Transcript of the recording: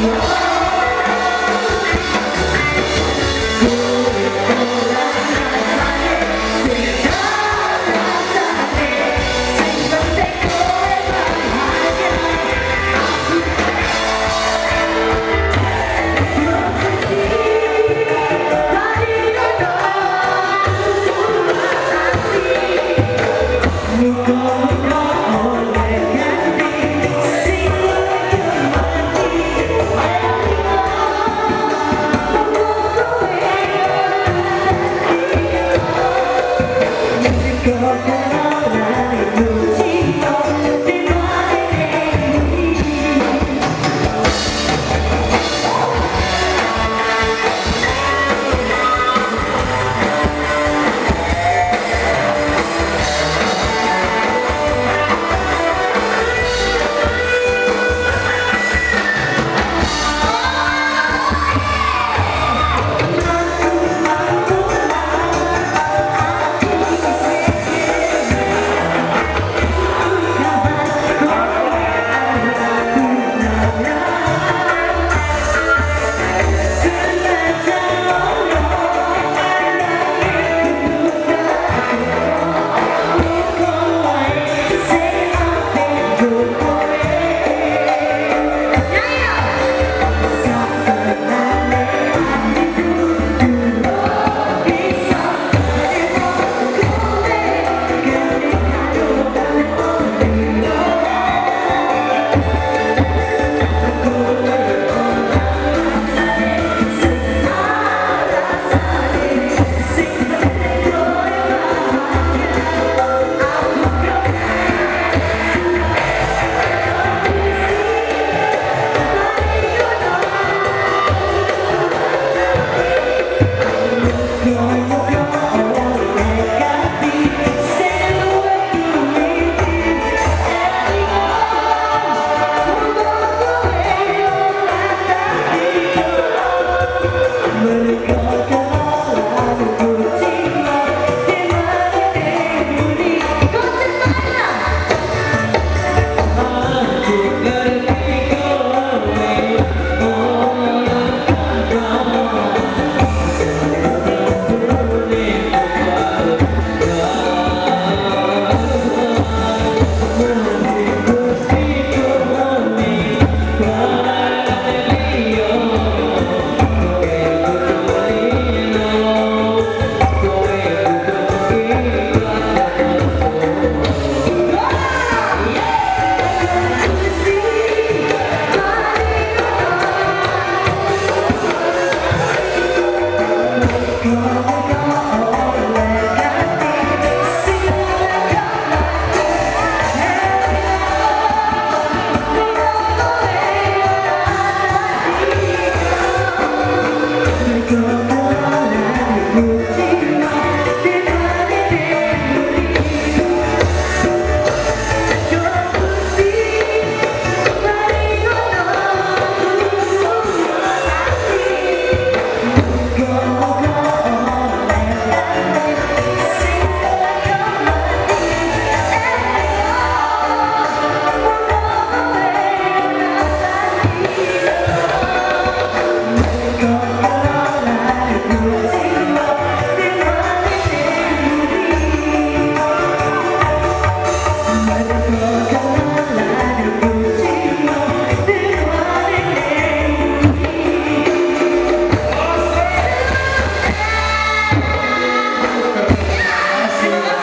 Yeah.